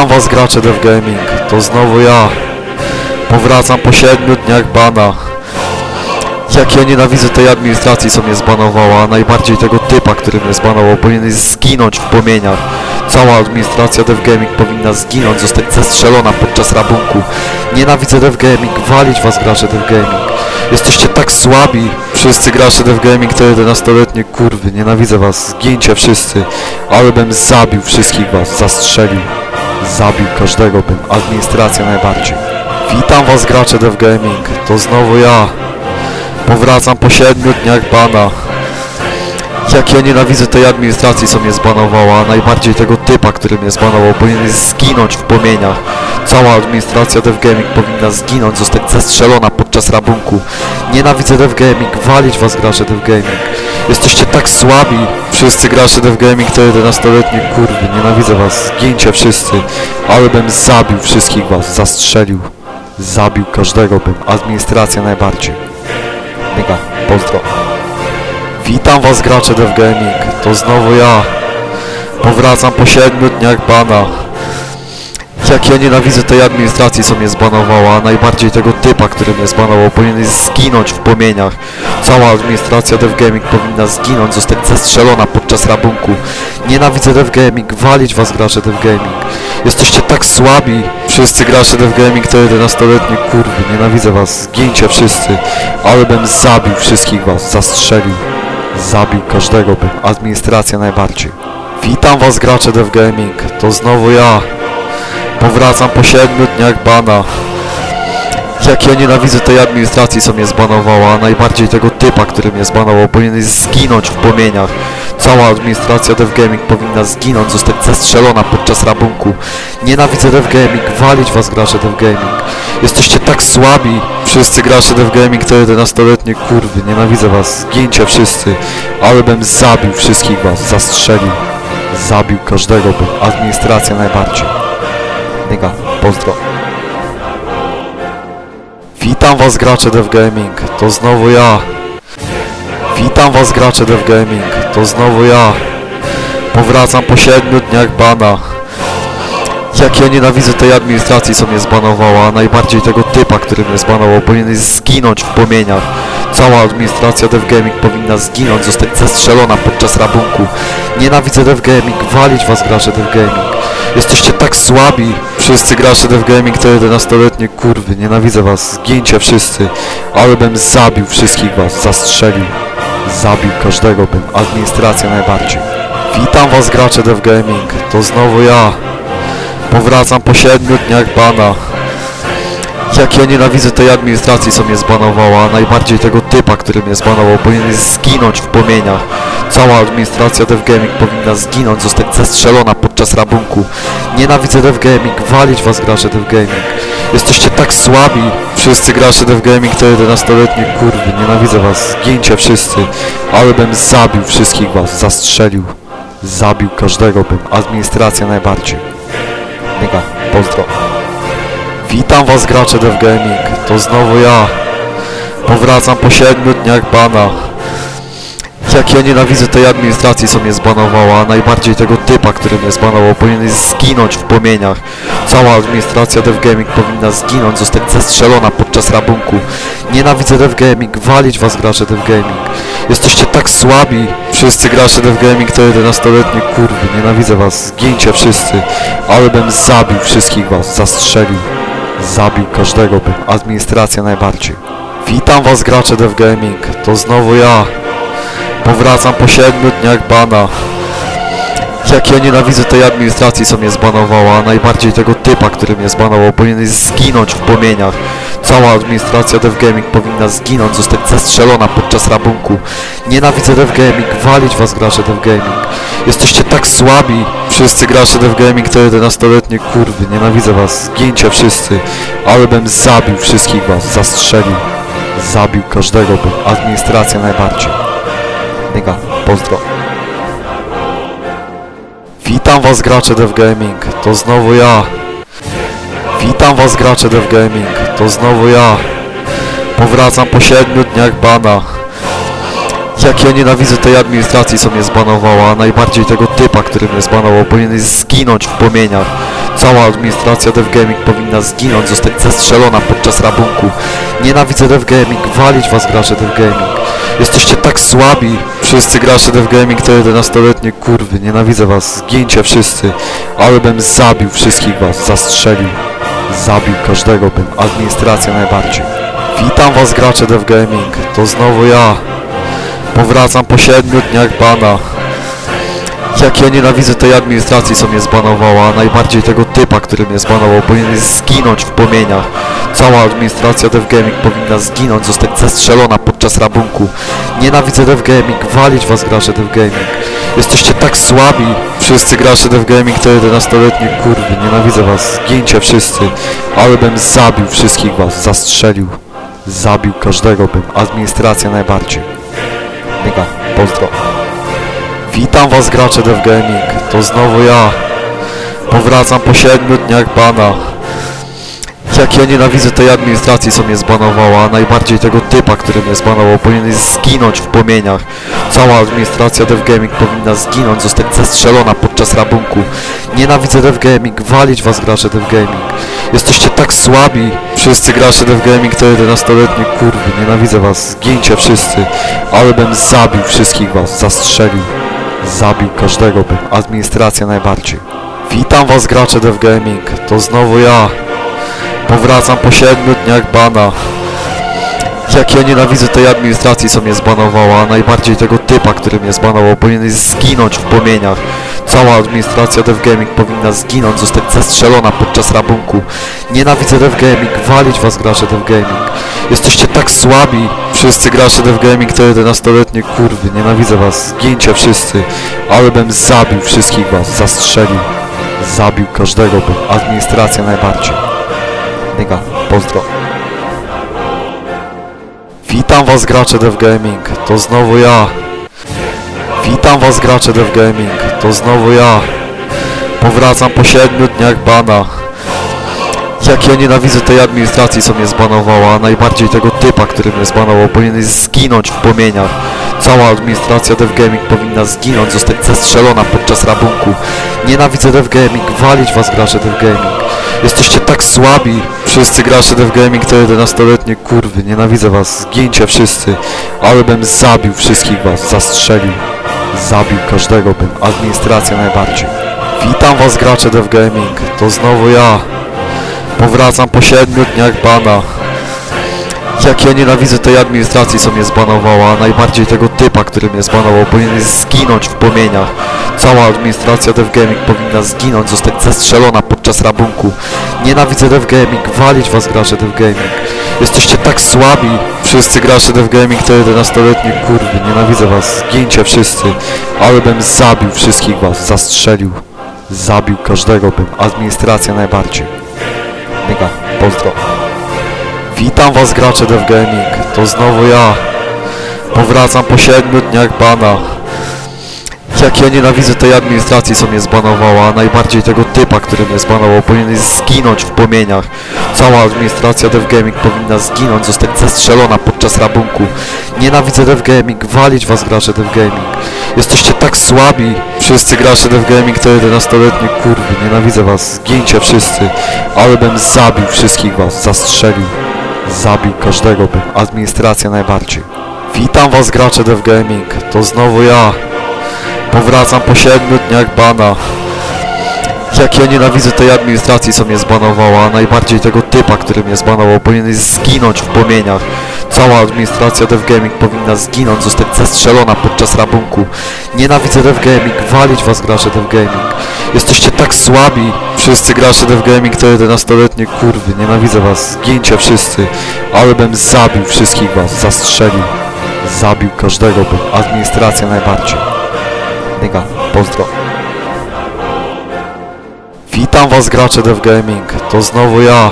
Witam was gracze Dev Gaming, to znowu ja. Powracam po 7 dniach bana. Jak ja nienawidzę tej administracji, co mnie zbanowała, a najbardziej tego typa, który mnie zbanował, powinien zginąć w płomieniach. Cała administracja Dev Gaming powinna zginąć, zostać zastrzelona podczas rabunku. Nienawidzę Dev Gaming, walić was gracze Dev Gaming. Jesteście tak słabi. Wszyscy gracze Dev Gaming to 11-letnie kurwy, nienawidzę was, zgincie wszyscy. Ale bym zabił wszystkich was, zastrzelił. Zabił każdego bym, administracja najbardziej. Witam was gracze Dev Gaming, to znowu ja. Powracam po 7 dniach bana. Jak ja nienawidzę tej administracji, co mnie zbanowała, a najbardziej tego typa, który mnie zbanował, powinien zginąć w płomieniach. Cała administracja Dev Gaming powinna zginąć, zostać zastrzelona podczas rabunku. Nienawidzę Dev Gaming, walić was gracze Dev Gaming. Jesteście tak słabi. Wszyscy gracze Dev Gaming to 11-letnie kurwy, nienawidzę was, zgincie wszyscy. Ale bym zabił wszystkich was, zastrzelił. Zabił każdego bym, administracja najbardziej. Mega, pozdro. Witam was gracze Dev Gaming, to znowu ja. Powracam po 7 dniach bana. Jak ja nienawidzę tej administracji, co mnie zbanowała, a najbardziej tego typa, który mnie zbanował, powinien zginąć w płomieniach. Cała administracja Dev Gaming powinna zginąć, zostać zastrzelona podczas rabunku. Nienawidzę Dev Gaming, walić was gracze Dev Gaming. Jesteście tak słabi. Wszyscy gracze Dev Gaming to 11-letnie kurwy, nienawidzę was, zgincie wszyscy. Ale bym zabił wszystkich was, zastrzelił. Zabił każdego bym, administracja najbardziej. Witam was gracze Dev Gaming, to znowu ja. Powracam po 7 dniach bana. Jak ja nienawidzę tej administracji, co mnie zbanowała, a najbardziej tego typa, który mnie zbanował, powinien zginąć w płomieniach. Cała administracja Dev Gaming powinna zginąć, zostać zastrzelona podczas rabunku. Nienawidzę Dev Gaming, walić was gracze Dev Gaming. Jesteście tak słabi. Wszyscy gracze Dev Gaming to 11-letnie kurwy, nienawidzę was, zgincie wszyscy. Ale zabił wszystkich was, zastrzelił. Zabił każdego bym, administracja najbardziej. Mega, pozdro. Witam was gracze Dev Gaming, to znowu ja. Witam was gracze Dev Gaming, to znowu ja. Powracam po 7 dniach bana. Jak ja nienawidzę tej administracji, co mnie zbanowała, a najbardziej tego typa, który mnie zbanował, powinien zginąć w płomieniach. Cała administracja Dev Gaming powinna zginąć, zostać zastrzelona podczas rabunku. Nienawidzę Dev Gaming, walić was gracze Dev Gaming. Jesteście tak słabi. Wszyscy gracze Dev Gaming to 11-letnie kurwy, nienawidzę was, zgincie wszyscy. Ale bym zabił wszystkich was, zastrzelił. Zabił każdego bym, administracja najbardziej. Witam was gracze Dev Gaming, to znowu ja. Powracam po 7 dniach bana. Jak ja nienawidzę tej administracji, co mnie zbanowała, a najbardziej tego typa, który mnie zbanował, powinien zginąć w płomieniach. Cała administracja Dev Gaming powinna zginąć, zostać zastrzelona podczas rabunku. Nienawidzę Dev Gaming, walić was gracze Dev Gaming. Jesteście tak słabi. Wszyscy gracze Dev Gaming to 11-letnie kurwy, nienawidzę was, zgincie wszyscy. Ale bym zabił wszystkich was, zastrzelił. Zabił każdego bym, administracja najbardziej. Mega, pozdro. Witam was gracze Dev Gaming, to znowu ja. Powracam po 7 dniach bana. Jak ja nienawidzę tej administracji, co mnie zbanowała, a najbardziej tego typa, który mnie zbanował, powinien zginąć w płomieniach. Cała administracja Dev Gaming powinna zginąć, zostać zastrzelona podczas rabunku. Nienawidzę Dev Gaming, walić was gracze Dev Gaming. Jesteście tak słabi. Wszyscy gracze Dev Gaming to 11-letnie kurwy, nienawidzę was, zgincie wszyscy. Ale bym zabił wszystkich was, zastrzelił. Zabił każdego bym, administracja najbardziej. Witam was gracze Dev Gaming, to znowu ja. Powracam po 7 dniach bana. Jak ja nienawidzę tej administracji, co mnie zbanowała, a najbardziej tego typa, który mnie zbanował, powinien zginąć w płomieniach. Cała administracja Dev Gaming powinna zginąć, zostać zastrzelona podczas rabunku. Nienawidzę Dev Gaming, walić was gracze Dev Gaming. Jesteście tak słabi. Wszyscy gracze Dev Gaming to 11-letnie kurwy, nienawidzę was, zgincie wszyscy. Ale zabił wszystkich was, zastrzelił. Zabił każdego bym, administracja najbardziej. Mega, pozdro. Witam was gracze Dev Gaming, to znowu ja. Witam was gracze Dev Gaming, to znowu ja. Powracam po 7 dniach bana. Jak ja nienawidzę tej administracji, co mnie zbanowała, a najbardziej tego typa, który mnie zbanował, powinien zginąć w płomieniach. Cała administracja Dev Gaming powinna zginąć, zostać zastrzelona podczas rabunku. Nienawidzę Dev Gaming, walić was gracze Dev Gaming. Jesteście tak słabi. Wszyscy gracze Dev Gaming to 11-letnie kurwy. Nienawidzę was, zgincie wszyscy. Ale bym zabił wszystkich was, zastrzelił. Zabił każdego bym, administracja najbardziej. Witam was gracze Dev Gaming, to znowu ja. Powracam po 7 dniach bana. Jak ja nienawidzę tej administracji, co mnie zbanowała, a najbardziej tego typa, który mnie zbanował, powinien zginąć w płomieniach. Cała administracja Dev Gaming powinna zginąć, zostać zastrzelona podczas rabunku. Nienawidzę Dev Gaming, walić was gracze Dev Gaming. Jesteście tak słabi. Wszyscy gracze Dev Gaming to 11-letnie kurwy, nienawidzę was, zgincie wszyscy. Ale bym zabił wszystkich was, zastrzelił. Zabił każdego bym, administracja najbardziej. Mega, pozdro. Witam was gracze Dev Gaming, to znowu ja. Powracam po 7 dniach bana. Jak ja nienawidzę tej administracji, co mnie zbanowała, a najbardziej tego typa, który mnie zbanował, powinien zginąć w płomieniach. Cała administracja Dev Gaming powinna zginąć, zostać zastrzelona podczas rabunku. Nienawidzę Dev Gaming, walić was gracze Dev Gaming. Jesteście tak słabi. Wszyscy gracze Dev Gaming to 11-letnie kurwy, nienawidzę was, zgincie wszyscy. Ale bym zabił wszystkich was, zastrzelił. Zabił każdego bym, administracja najbardziej. Witam was gracze Dev Gaming, to znowu ja. Powracam po 7 dniach bana. Jak ja nienawidzę tej administracji, co mnie zbanowała, a najbardziej tego typa, który mnie zbanował, powinien zginąć w płomieniach. Cała administracja Dev Gaming powinna zginąć, zostać zastrzelona podczas rabunku. Nienawidzę Dev Gaming, walić was gracze Dev Gaming. Jesteście tak słabi. Wszyscy gracze Dev Gaming to 11-letnie kurwy, nienawidzę was, zgincie wszyscy. Ale bym zabił wszystkich was, zastrzelił. Zabił każdego bym, administracja najbardziej. Mega, pozdro. Witam was gracze Dev Gaming, to znowu ja. Witam was gracze Dev Gaming, to znowu ja. Powracam po 7 dniach bana. Jak ja nienawidzę tej administracji, co mnie zbanowała, a najbardziej tego typa, który mnie zbanował, powinien zginąć w płomieniach. Cała administracja Dev Gaming powinna zginąć, zostać zastrzelona podczas rabunku. Nienawidzę Dev Gaming, walić was gracze Dev Gaming. Jesteście tak słabi. Wszyscy gracze Dev Gaming to 11-letnie kurwy, nienawidzę was, zgincie wszyscy. Ale bym zabił wszystkich was, zastrzelił. Zabił każdego bym, administracja najbardziej. Witam was gracze Dev Gaming, to znowu ja. Powracam po 7 dniach bana. Jak ja nienawidzę tej administracji, co mnie zbanowała, najbardziej tego typa, który mnie zbanował, powinien zginąć w płomieniach. Cała administracja Dev Gaming powinna zginąć, zostać zastrzelona podczas rabunku. Nienawidzę Dev Gaming, walić was gracze Dev Gaming. Jesteście tak słabi. Wszyscy gracze Dev Gaming to 11-letnie kurwy, nienawidzę was, zgincie wszyscy. Ale bym zabił wszystkich was, zastrzelił. Zabił każdego bym, administracja najbardziej. Mega, pozdro. Witam was gracze Dev Gaming, to znowu ja. Powracam po 7 dniach bana. Jak ja nienawidzę tej administracji, co mnie zbanowała, a najbardziej tego typa, który mnie zbanował, powinien zginąć w płomieniach. Cała administracja Dev Gaming powinna zginąć, zostać zastrzelona podczas rabunku. Nienawidzę Dev Gaming, walić was gracze Dev Gaming. Jesteście tak słabi. Wszyscy gracze Dev Gaming to 11-letnie kurwy, nienawidzę was, zgincie wszyscy. Ale bym zabił wszystkich was, zastrzelił. Zabił każdego bym, administracja najbardziej. Witam was gracze Dev Gaming, to znowu ja. Powracam po 7 dniach bana. Jak ja nienawidzę tej administracji, co mnie zbanowała, a najbardziej tego typa, który mnie zbanował, powinien zginąć w płomieniach. Cała administracja Dev Gaming powinna zginąć, zostać zastrzelona podczas rabunku. Nienawidzę Dev Gaming, walić was gracze Dev Gaming. Jesteście tak słabi. Wszyscy gracze Dev Gaming to 11-letnie kurwy, nienawidzę was, zgincie wszyscy. Ale bym zabił wszystkich was, zastrzelił. Zabił każdego bym, administracja najbardziej. Mega, pozdro. Witam was gracze Dev Gaming, to znowu ja.